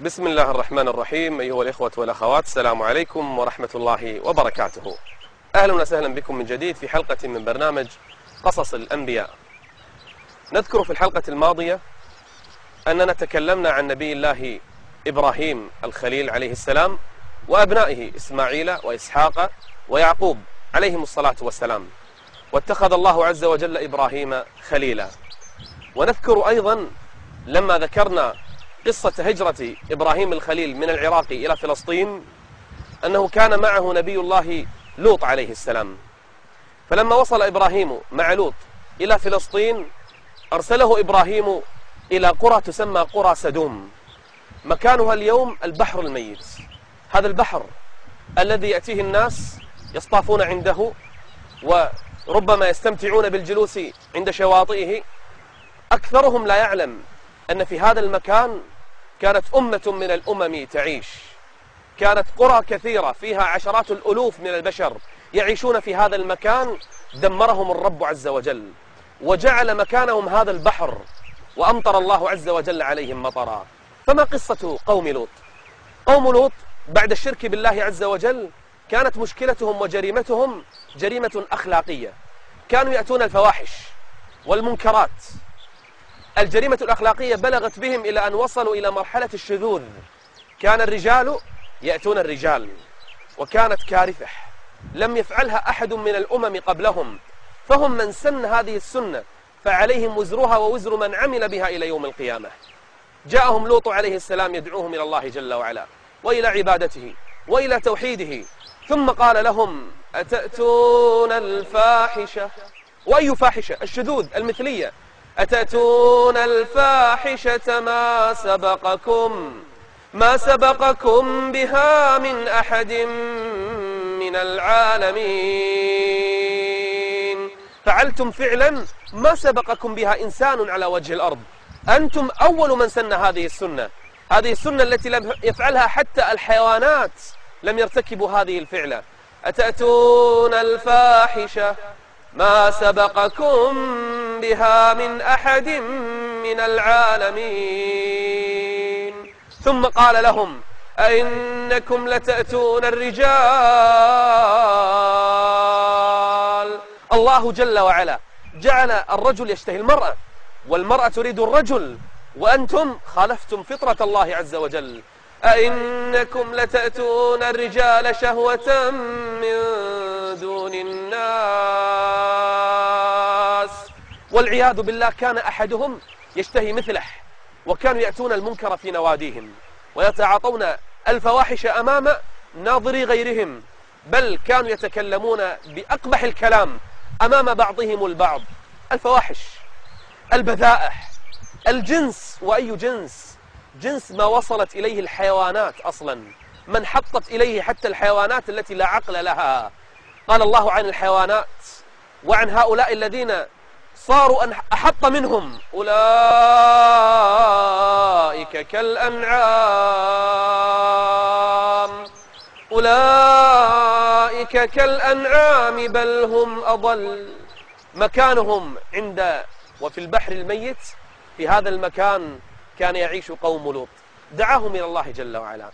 بسم الله الرحمن الرحيم أيها الإخوة والأخوات السلام عليكم ورحمة الله وبركاته. أهلا وسهلا بكم من جديد في حلقة من برنامج قصص الأنبياء. نذكر في الحلقة الماضية أننا تكلمنا عن نبي الله إبراهيم الخليل عليه السلام وأبنائه إسماعيل وإسحاق ويعقوب عليهم الصلاة والسلام. واتخذ الله عز وجل إبراهيم خليلا. ونذكر أيضا لما ذكرنا قصة هجرة إبراهيم الخليل من العراق إلى فلسطين أنه كان معه نبي الله لوط عليه السلام. فلما وصل إبراهيم مع لوط إلى فلسطين أرسله إبراهيم إلى قرى تسمى قرى سدوم. مكانها اليوم البحر الميت. هذا البحر الذي يأتيه الناس يصطافون عنده وربما يستمتعون بالجلوس عند شواطئه. أكثرهم لا يعلم أن في هذا المكان كانت أمة من الأمم تعيش. كانت قرى كثيرة فيها عشرات الألوف من البشر يعيشون في هذا المكان دمرهم الرب عز وجل وجعل مكانهم هذا البحر وأمطر الله عز وجل عليهم مطرا. فما قصة قوم لوط؟ قوم لوط بعد الشرك بالله عز وجل كانت مشكلتهم وجريمتهم جريمة أخلاقية. كانوا يأتون الفواحش والمنكرات الجريمة الأخلاقية بلغت بهم إلى أن وصلوا إلى مرحلة الشذوذ. كان الرجال يأتون الرجال وكانت كارثة. لم يفعلها أحد من الأمم قبلهم فهم من سن هذه السنة فعليهم وزرها ووزر من عمل بها إلى يوم القيامة. جاءهم لوط عليه السلام يدعوهم إلى الله جل وعلا وإلى عبادته وإلى توحيده. ثم قال لهم أتأتون الفاحشة؟ وأي فاحشة؟ الشذوذ المثلية. أتأتون الفاحشة ما سبقكم؟ ما سبقكم بها من أحد من العالمين. فعلتم فعلا ما سبقكم بها إنسان على وجه الأرض. أنتم أول من سن هذه السنة. هذه السنة التي لم يفعلها حتى الحيوانات لم يرتكبوا هذه الفعلة. أتأتون الفاحشة؟ ما سبقكم بها من أحد من العالمين. ثم قال لهم أئنكم لتأتون الرجال؟ الله جل وعلا جعل الرجل يشتهي المرأة والمرأة تريد الرجل وأنتم خالفتم فطرة الله عز وجل. أئنكم لتأتون الرجال شهوة من دون الناس والعياذ بالله كان أحدهم يشتهي مثله وكانوا يأتون المنكر في نواديهم ويتعاطون الفواحش أمام ناظري غيرهم بل كانوا يتكلمون بأقبح الكلام أمام بعضهم البعض الفواحش البذائح الجنس وأي جنس؟ جنس ما وصلت إليه الحيوانات أصلا. من حطت إليه حتى الحيوانات التي لا عقل لها. قال الله عن الحيوانات وعن هؤلاء الذين صاروا أحط منهم. أولئك كالأنعام. أولئك كالأنعام بل هم أضل. مكانهم عند وفي البحر الميت في هذا المكان كان يعيش قوم لوط. دعاهم إلى الله جل وعلا.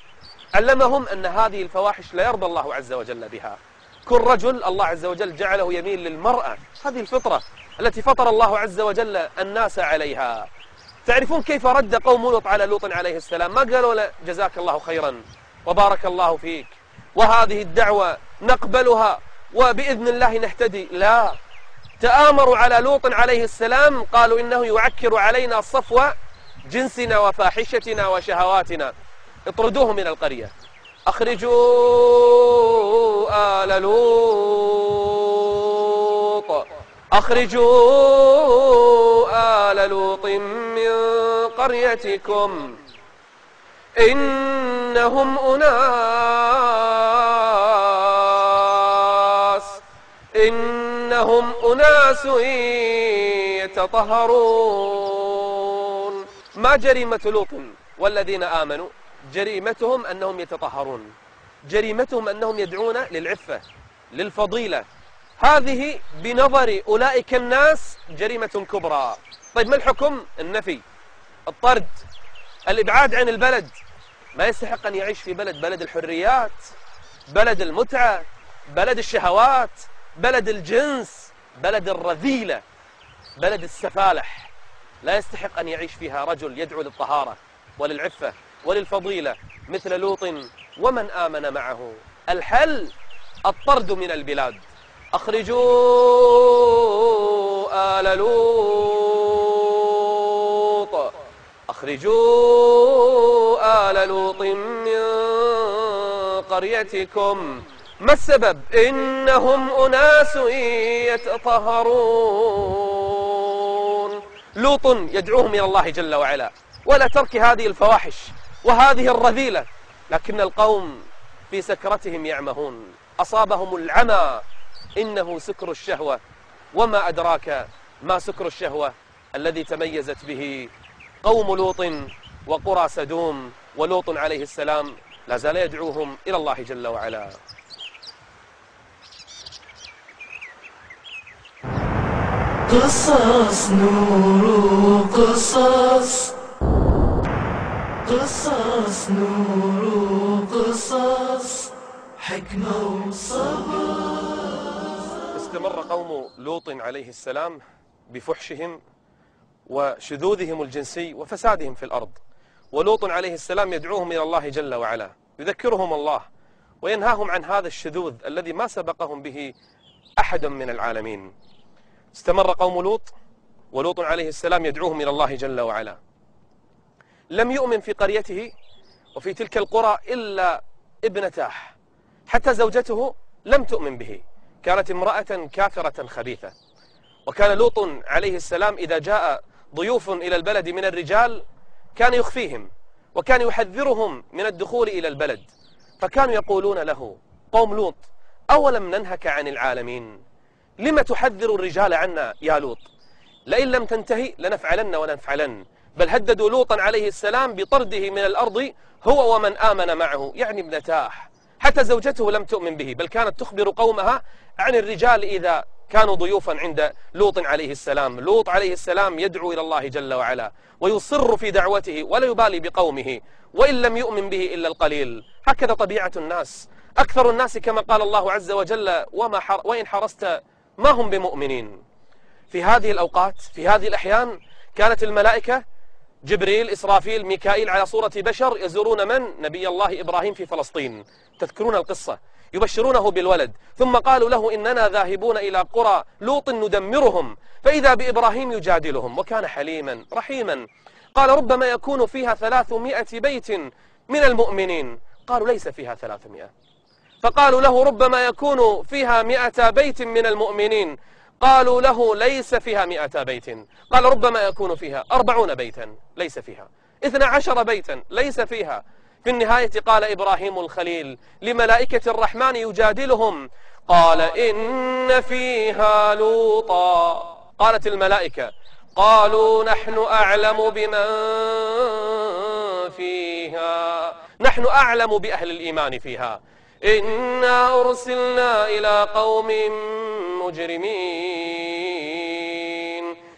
علمهم أن هذه الفواحش لا يرضى الله عز وجل بها. كل رجل الله عز وجل جعله يميل للمرأة. هذه الفطرة التي فطر الله عز وجل الناس عليها. تعرفون كيف رد قوم لوط على لوط عليه السلام؟ ما قالوا له جزاك الله خيرا وبارك الله فيك. وهذه الدعوة نقبلها وبإذن الله نهتدي. لا. تآمروا على لوط عليه السلام قالوا إنه يعكر علينا صفوة جنسنا وفاحشتنا وشهواتنا. اطردوه من القرية. أخرجوا آل لوط. أخرجوا آل لوط من قريتكم. إنهم أناس. إنهم أناس يتطهرون. ما جريمة لوط والذين آمنوا؟ جريمتهم أنهم يتطهرون. جريمتهم أنهم يدعون للعفة للفضيلة. هذه بنظر أولئك الناس جريمة كبرى. طيب ما الحكم النفي؟ الطرد الإبعاد عن البلد. ما يستحق أن يعيش في بلد بلد الحريات بلد المتعة بلد الشهوات بلد الجنس بلد الرذيلة بلد السفالح. لا يستحق أن يعيش فيها رجل يدعو للطهارة وللعفة وللفضيلة مثل لوط ومن آمن معه. الحل الطرد من البلاد. أخرجوا آل لوط. أخرجوا آل لوط من قريتكم. ما السبب؟ إنهم أناس يتطهرون. لوط يدعوهم إلى الله جل وعلا ولا ترك هذه الفواحش وهذه الرذيلة لكن القوم في سكرتهم يعمهون. أصابهم العمى إنه سكر الشهوة. وما أدراك ما سكر الشهوة الذي تميزت به قوم لوط وقرى سدوم ولوط عليه السلام لا زال يدعوهم إلى الله جل وعلا. قصص نور قصص قصص نور قصص حكمة وصبر. استمر قوم لوط عليه السلام بفحشهم وشذوذهم الجنسي وفسادهم في الأرض. ولوط عليه السلام يدعوهم إلى الله جل وعلا يذكرهم الله وينهاهم عن هذا الشذوذ الذي ما سبقهم به أحد من العالمين. استمر قوم لوط ولوط عليه السلام يدعوهم إلى الله جل وعلا. لم يؤمن في قريته وفي تلك القرى إلا ابنتاه حتى زوجته لم تؤمن به كانت امرأة كافرة خبيثة. وكان لوط عليه السلام إذا جاء ضيوف إلى البلد من الرجال كان يخفيهم وكان يحذرهم من الدخول إلى البلد. فكانوا يقولون له قوم لوط أولم ننهك عن العالمين؟ لم تحذر الرجال عنا يا لوط؟ لئن لم تنتهي لنفعلن ونفعلن. بل هددوا لوطا عليه السلام بطرده من الأرض هو ومن آمن معه يعني ابنتاه حتى زوجته لم تؤمن به بل كانت تخبر قومها عن الرجال إذا كانوا ضيوفا عند لوط عليه السلام. لوط عليه السلام يدعو إلى الله جل وعلا ويصر في دعوته ولا يبالي بقومه وإن لم يؤمن به إلا القليل. هكذا طبيعة الناس. أكثر الناس كما قال الله عز وجل وما حر وإن حرست ما هم بمؤمنين. في هذه الأوقات في هذه الأحيان كانت الملائكة جبريل إسرافيل ميكائيل على صورة بشر يزورون من؟ نبي الله إبراهيم في فلسطين. تذكرون القصة. يبشرونه بالولد. ثم قالوا له إننا ذاهبون إلى قرى لوط ندمرهم فإذا بإبراهيم يجادلهم. وكان حليما رحيما. قال ربما يكون فيها ثلاثمائة بيت من المؤمنين. قالوا ليس فيها ثلاثمائة. فقالوا له ربما يكون فيها مئة بيت من المؤمنين. قالوا له ليس فيها مئة بيت. قال ربما يكون فيها أربعون بيتا ليس فيها. إثنى عشر بيتا ليس فيها. في النهاية قال إبراهيم الخليل لملائكة الرحمن يجادلهم. قال إن فيها لوطا. قالت الملائكة قالوا نحن أعلم بمن فيها. نحن أعلم بأهل الإيمان فيها. إنا أرسلنا إلى قوم مجرمين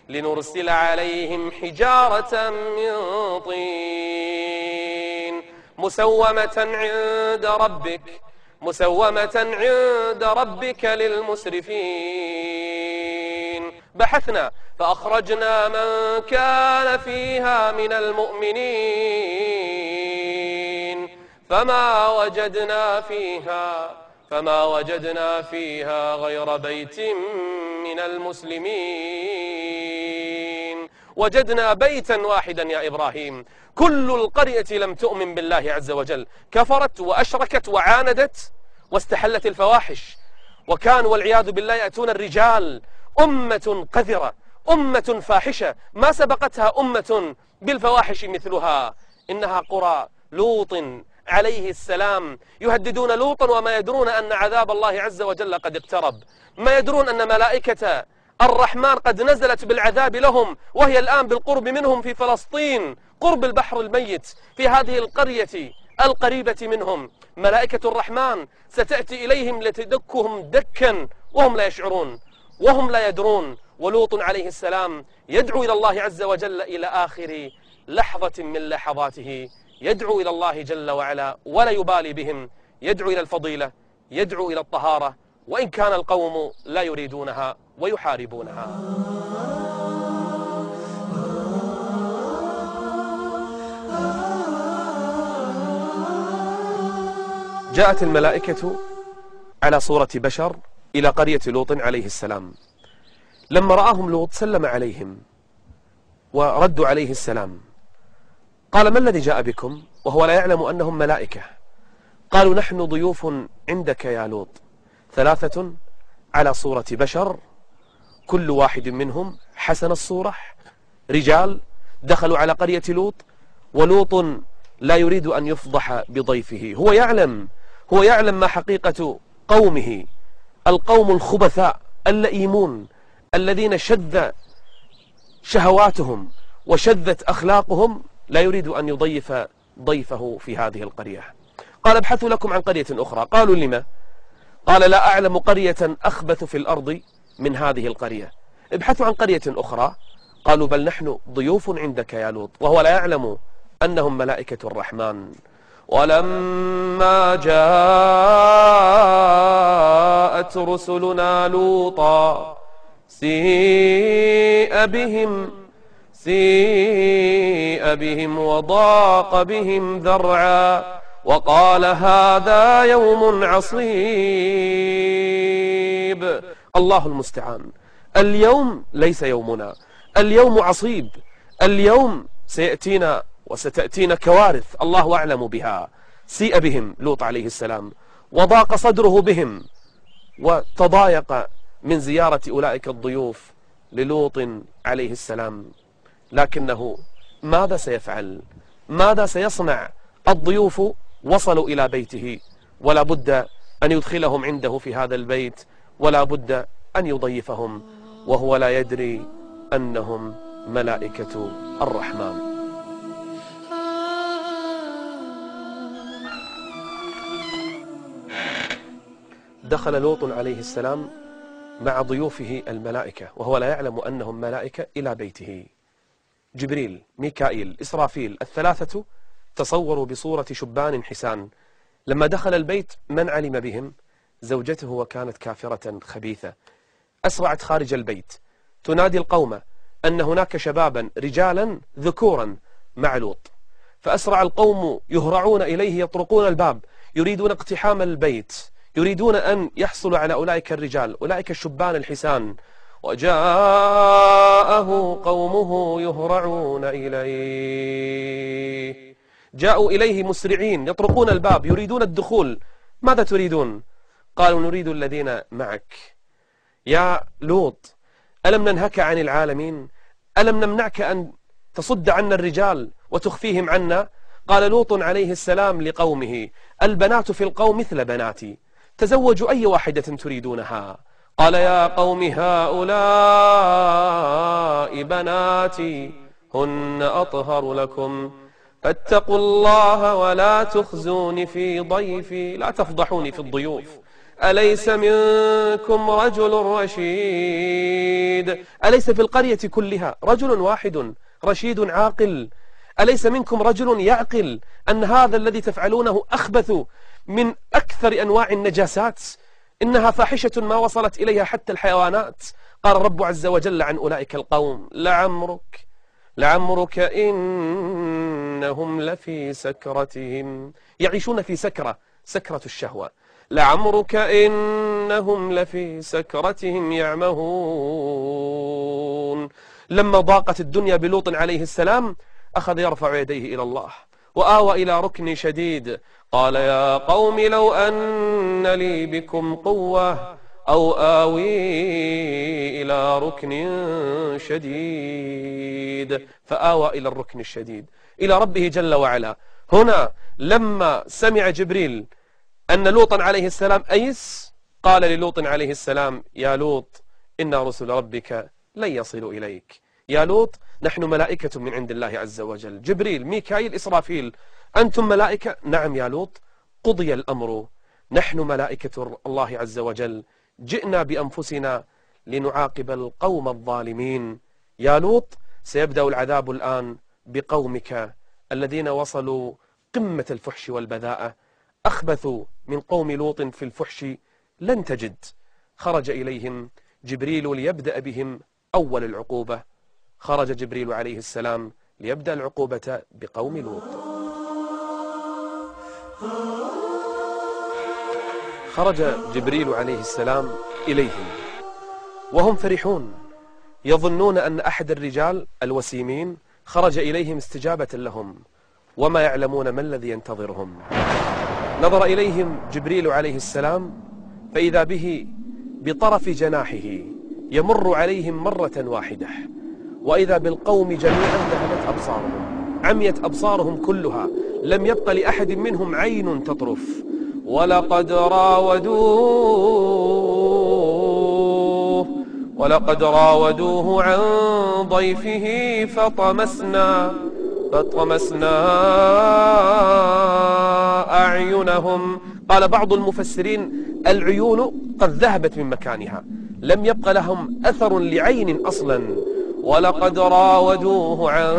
لنرسل عليهم حجارة من طين مسومة عند ربك مسومة عند ربك للمسرفين. بحثنا فأخرجنا من كان فيها من المؤمنين. فما وجدنا فيها فما وجدنا فيها غير بيت من المسلمين. وجدنا بيتا واحدا يا إبراهيم. كل القرية لم تؤمن بالله عز وجل. كفرت وأشركت وعاندت واستحلت الفواحش. وكانوا والعياذ بالله يأتون الرجال. أمة قذرة أمة فاحشة. ما سبقتها أمة بالفواحش مثلها. إنها قرى لوط عليه السلام يهددون لوطا وما يدرون أن عذاب الله عز وجل قد اقترب. ما يدرون أن ملائكة الرحمن قد نزلت بالعذاب لهم وهي الآن بالقرب منهم في فلسطين قرب البحر الميت في هذه القرية القريبة منهم. ملائكة الرحمن ستأتي إليهم لتدكهم دكا وهم لا يشعرون وهم لا يدرون. ولوط عليه السلام يدعو إلى الله عز وجل إلى آخر لحظة من لحظاته. يدعو إلى الله جل وعلا ولا يبالي بهم. يدعو إلى الفضيلة يدعو إلى الطهارة وإن كان القوم لا يريدونها ويحاربونها. جاءت الملائكة على صورة بشر إلى قرية لوط عليه السلام. لما رآهم لوط سلم عليهم وردوا عليه السلام. قال ما الذي جاء بكم؟ وهو لا يعلم أنهم ملائكة. قالوا نحن ضيوف عندك يا لوط ثلاثة على صورة بشر كل واحد منهم حسن الصورة رجال دخلوا على قرية لوط ولوط لا يريد أن يفضح بضيفه. هو يعلم هو يعلم ما حقيقة قومه القوم الخبثاء اللئيمون الذين شذ شهواتهم وشذت أخلاقهم لا يريد أن يضيف ضيفه في هذه القرية. قال ابحثوا لكم عن قرية أخرى. قالوا لما؟ قال لا أعلم قرية أخبث في الأرض من هذه القرية. ابحثوا عن قرية أخرى. قالوا بل نحن ضيوف عندك يا لوط وهو لا يعلم أنهم ملائكة الرحمن. ولما جاءت رسلنا لوطا سيء بهم سيء بهم وضاق بهم ذرعا وقال هذا يوم عصيب. الله المستعان. اليوم ليس يومنا. اليوم عصيب. اليوم سيأتينا وستأتينا كوارث. الله أعلم بها. سيء بهم. لوط عليه السلام. وضاق صدره بهم. وتضايق من زيارة أولئك الضيوف للوط عليه السلام. لكنه ماذا سيفعل؟ ماذا سيصنع؟ الضيوف وصلوا إلى بيته ولا بد أن يدخلهم عنده في هذا البيت ولا بد أن يضيفهم وهو لا يدري أنهم ملائكة الرحمن. دخل لوط عليه السلام مع ضيوفه الملائكة وهو لا يعلم أنهم ملائكة إلى بيته. جبريل ميكائيل إسرافيل الثلاثة تصوروا بصورة شبان حسان. لما دخل البيت من علم بهم؟ زوجته وكانت كافرة خبيثة. أسرعت خارج البيت. تنادي القوم أن هناك شبابا رجالا ذكورا مع لوط. فأسرع القوم يهرعون إليه يطرقون الباب يريدون اقتحام البيت يريدون أن يحصلوا على أولئك الرجال أولئك الشبان الحسان. وجاءه قومه يهرعون إليه. جاءوا إليه مسرعين يطرقون الباب يريدون الدخول. ماذا تريدون؟ قالوا نريد الذين معك. يا لوط ألم ننهك عن العالمين؟ ألم نمنعك أن تصد عنا الرجال وتخفيهم عنا؟ قال لوط عليه السلام لقومه البنات في القوم مثل بناتي. تزوجوا أي واحدة تريدونها؟ قال يا قوم هؤلاء بناتي هن أطهر لكم. فاتقوا الله ولا تخزوني في ضيفي لا تفضحوني في الضيوف. أليس منكم رجل رشيد؟ أليس في القرية كلها رجل واحد رشيد عاقل؟ أليس منكم رجل يعقل أن هذا الذي تفعلونه أخبث من أكثر أنواع النجاسات؟ إنها فاحشة ما وصلت إليها حتى الحيوانات. قال الرب عز وجل عن أولئك القوم لعمرك لعمرك إنهم لفي سكرتهم. يعيشون في سكرة سكرة الشهوة. لعمرك إنهم لفي سكرتهم يعمهون. لما ضاقت الدنيا بلوط عليه السلام أخذ يرفع يديه إلى الله. وآوى إلى ركن شديد. قال يا قوم لو أن لي بكم قوة أو آوي إلى ركن شديد. فآوى إلى الركن الشديد. إلى ربه جل وعلا. هنا لما سمع جبريل أن لوطا عليه السلام أيس قال للوط عليه السلام يا لوط إن رسل ربك لن يصلوا إليك. يا لوط نحن ملائكة من عند الله عز وجل. جبريل ميكائيل إسرافيل أنتم ملائكة؟ نعم يا لوط. قضي الأمر. نحن ملائكة الله عز وجل. جئنا بأنفسنا لنعاقب القوم الظالمين. يا لوط سيبدأ العذاب الآن بقومك الذين وصلوا قمة الفحش والبذاءة. أخبثوا من قوم لوط في الفحش. لن تجد. خرج إليهم جبريل ليبدأ بهم أول العقوبة. خرج جبريل عليه السلام ليبدأ العقوبة بقوم لوط. خرج جبريل عليه السلام إليهم. وهم فرحون. يظنون أن أحد الرجال الوسيمين خرج إليهم استجابة لهم. وما يعلمون ما الذي ينتظرهم. نظر إليهم جبريل عليه السلام فإذا به بطرف جناحه يمر عليهم مرة واحدة. وإذا بالقوم جميعا ذهبت أبصارهم عميت أبصارهم كلها لم يبق لأحد منهم عين تطرف. ولقد راودوه ولقد راودوه عن ضيفه فطمسنا فطمسنا أعينهم. قال بعض المفسرين العيون قد ذهبت من مكانها لم يبق لهم أثر لعين أصلا. ولقد راودوه عن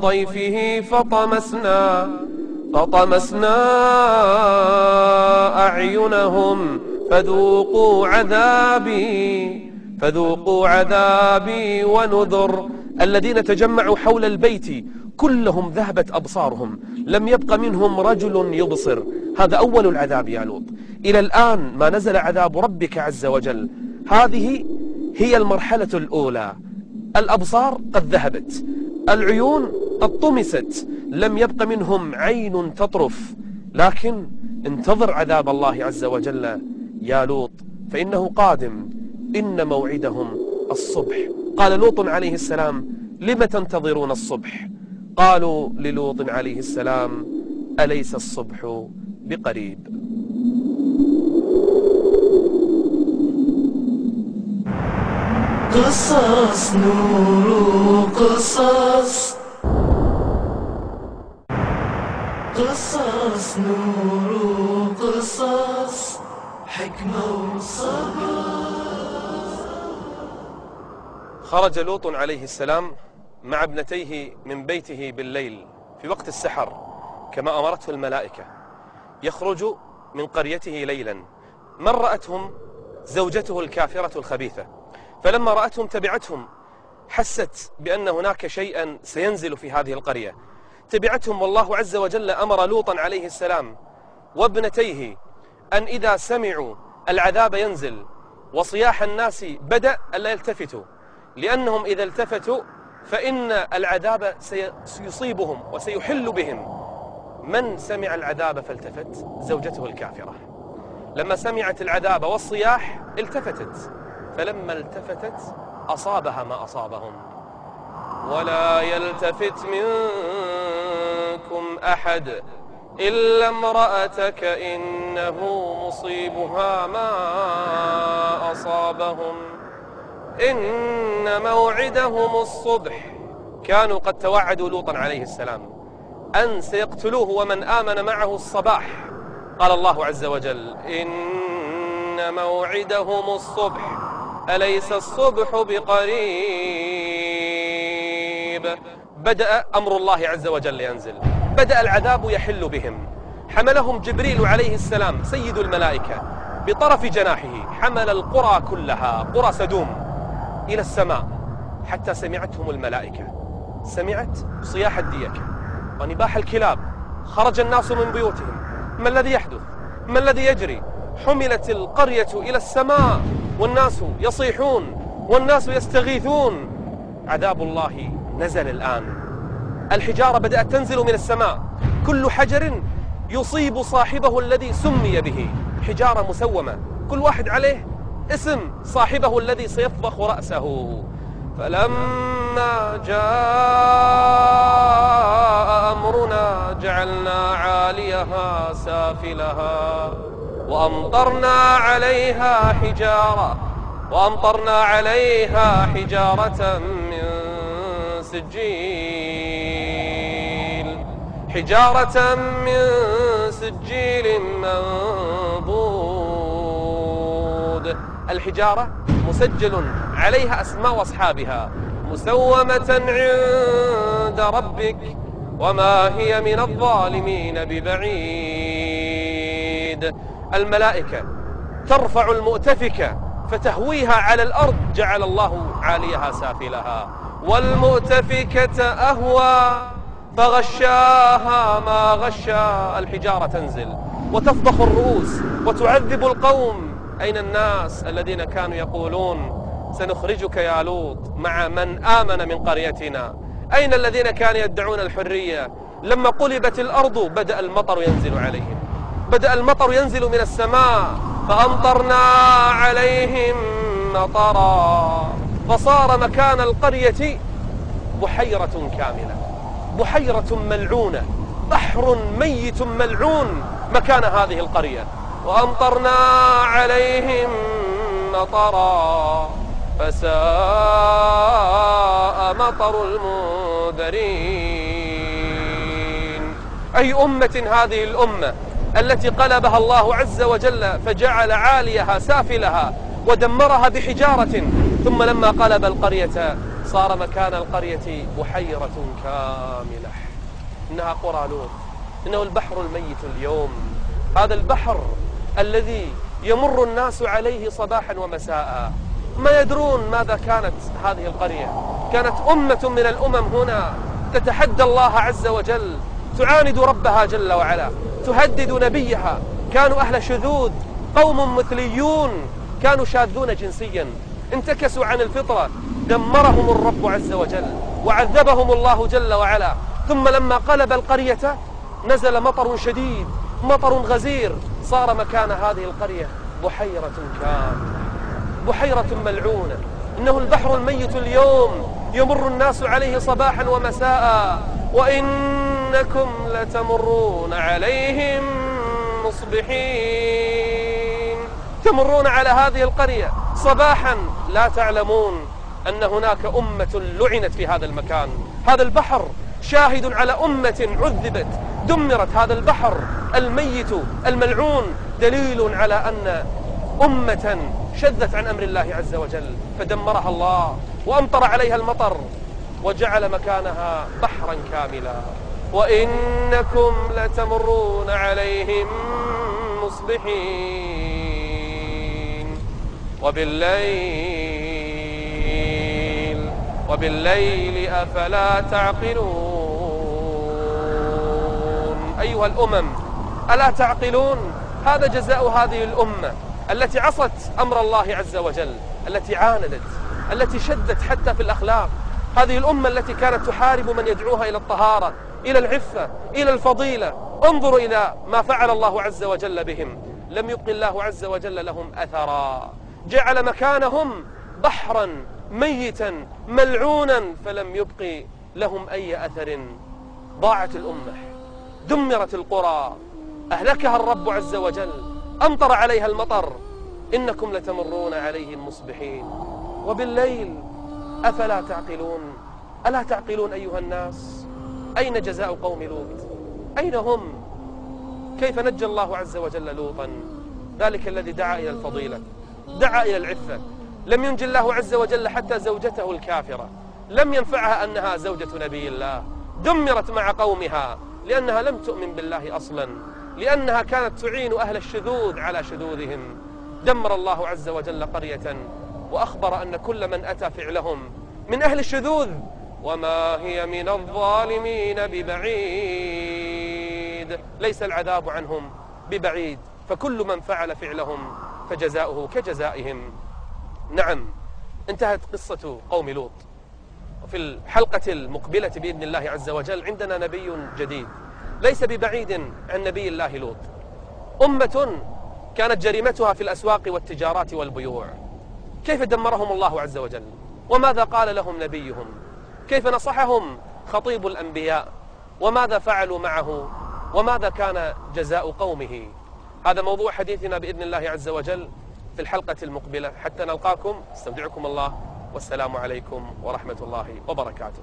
ضيفه فطمسنا فطمسنا أعينهم فذوقوا عذابي فذوقوا عذابي ونذر الذين تجمعوا حول البيت كلهم ذهبت أبصارهم لم يبق منهم رجل يبصر. هذا أول العذاب يا لوط. إلى الآن ما نزل عذاب ربك عز وجل. هذه هي المرحلة الأولى. الأبصار قد ذهبت العيون قد طمست لم يبق منهم عين تطرف. لكن انتظر عذاب الله عز وجل يا لوط فإنه قادم. إن موعدهم الصبح. قال لوط عليه السلام لم تنتظرون الصبح؟ قالوا للوط عليه السلام أليس الصبح بقريب؟ قصص نور قصص قصص نور قصص حكمة وصبر. خرج لوط عليه السلام مع ابنتيه من بيته بالليل في وقت السحر كما أمرته الملائكة. يخرج من قريته ليلا من رأتهم زوجته الكافرة الخبيثة. فلما رأتهم تبعتهم حست بأن هناك شيئا سينزل في هذه القرية. تبعتهم والله عز وجل أمر لوطا عليه السلام وابنتيه أن إذا سمعوا العذاب ينزل وصياح الناس بدأ ألا يلتفتوا. لأنهم إذا التفتوا فإن العذاب سيصيبهم وسيحل بهم. من سمع العذاب فالتفت؟ زوجته الكافرة. لما سمعت العذاب والصياح التفتت. فلما التفتت أصابها ما أصابهم. ولا يلتفت منكم أحد إلا امرأتك إنه مصيبها ما أصابهم. إن موعدهم الصبح. كانوا قد توعدوا لوطا عليه السلام. أن سيقتلوه ومن آمن معه الصباح. قال الله عز وجل إن موعدهم الصبح. أليس الصبح بقريب؟ بدأ أمر الله عز وجل ينزل. بدأ العذاب يحل بهم. حملهم جبريل عليه السلام سيد الملائكة بطرف جناحه. حمل القرى كلها قرى سدوم إلى السماء حتى سمعتهم الملائكة. سمعت صياح الديكة ونباح الكلاب. خرج الناس من بيوتهم. ما الذي يحدث؟ ما الذي يجري؟ حملت القرية إلى السماء. والناس يصيحون والناس يستغيثون. عذاب الله نزل الآن. الحجارة بدأت تنزل من السماء. كل حجر يصيب صاحبه الذي سمي به. حجارة مسومة. كل واحد عليه اسم صاحبه الذي سيفضخ رأسه. فلما جاء أمرنا جعلنا عاليها سافلها. وأمطرنا عليها حجارة وأمطرنا عليها حجارة من سجيل حجارة من سجيل منضود الحجارة مسجل عليها أسماء أصحابها مسومة عند ربك وما هي من الظالمين ببعيد. الملائكة ترفع المؤتفكة فتهويها على الأرض جعل الله عاليها سافلها. والمؤتفكة أهوى فغشاها ما غشا الحجارة تنزل. وتفضخ الرؤوس وتعذب القوم. أين الناس الذين كانوا يقولون سنخرجك يا لوط مع من آمن من قريتنا أين الذين كانوا يدعون الحرية؟ لما قلبت الأرض بدأ المطر ينزل عليهم. بدأ المطر ينزل من السماء فأمطرنا عليهم مطرا. فصار مكان القرية بحيرة كاملة بحيرة ملعونة بحر ميت ملعون مكان هذه القرية. وأمطرنا عليهم مطرا فساء مطر المنذرين. أي أمة هذه الأمة؟ التي قلبها الله عز وجل فجعل عاليها سافلها ودمرها بحجارة. ثم لما قلب القرية صار مكان القرية بحيرة كاملة. إنها قرى لوط. إنه البحر الميت اليوم. هذا البحر الذي يمر الناس عليه صباحا ومساء. ما يدرون ماذا كانت هذه القرية. كانت أمة من الأمم هنا تتحدى الله عز وجل تعاند ربها جل وعلا تهدد نبيها. كانوا أهل شذوذ قوم مثليون كانوا شاذون جنسيا. انتكسوا عن الفطرة دمرهم الرب عز وجل وعذبهم الله جل وعلا. ثم لما قلب القرية نزل مطر شديد مطر غزير. صار مكان هذه القرية بحيرة كاملة بحيرة ملعونة. إنه البحر الميت اليوم يمر الناس عليه صباحا ومساء. وإنكم لتمرون عليهم مصبحين. تمرون على هذه القرية. صباحا لا تعلمون أن هناك أمة لعنت في هذا المكان. هذا البحر شاهد على أمة عذبت. دمرت هذا البحر. الميت الملعون دليل على أن أمة شذت عن أمر الله عز وجل. فدمرها الله وأمطر عليها المطر وجعل مكانها بحرا كاملا. وإنكم لتمرون عليهم مصبحين. وبالليل وبالليل أفلا تعقلون؟ أيها الأمم ألا تعقلون؟ هذا جزاء هذه الأمة التي عصت أمر الله عز وجل التي عاندت التي شدت حتى في الأخلاق. هذه الأمة التي كانت تحارب من يدعوها إلى الطهارة. إلى العفة إلى الفضيلة. انظروا إلى ما فعل الله عز وجل بهم. لم يبق الله عز وجل لهم أثرا. جعل مكانهم بحرا ميتا ملعونا فلم يبق لهم أي أثر. ضاعت الأمة دمرت القرى. أهلكها الرب عز وجل. أمطر عليها المطر. إنكم لتمرون عليهم مصبحين. وبالليل أفلا تعقلون؟ ألا تعقلون أيها الناس؟ أين جزاء قوم لوط؟ أين هم؟ كيف نجى الله عز وجل لوطا؟ ذلك الذي دعا إلى الفضيلة دعا إلى العفة. لم ينجي الله عز وجل حتى زوجته الكافرة. لم ينفعها أنها زوجة نبي الله. دمرت مع قومها لأنها لم تؤمن بالله أصلا لأنها كانت تعين أهل الشذوذ على شذوذهم. دمر الله عز وجل قرية وأخبر أن كل من أتى فعلهم من أهل الشذوذ. وما هي من الظالمين ببعيد. ليس العذاب عنهم ببعيد. فكل من فعل فعلهم فجزاؤه كجزائهم. نعم انتهت قصة قوم لوط. وفي الحلقة المقبلة بإذن الله عز وجل عندنا نبي جديد. ليس ببعيد عن نبي الله لوط. أمة كانت جريمتها في الأسواق والتجارات والبيوع. كيف دمرهم الله عز وجل؟ وماذا قال لهم نبيهم؟ كيف نصحهم خطيب الأنبياء؟ وماذا فعلوا معه؟ وماذا كان جزاء قومه؟ هذا موضوع حديثنا بإذن الله عز وجل في الحلقة المقبلة. حتى نلقاكم استودعكم الله والسلام عليكم ورحمة الله وبركاته.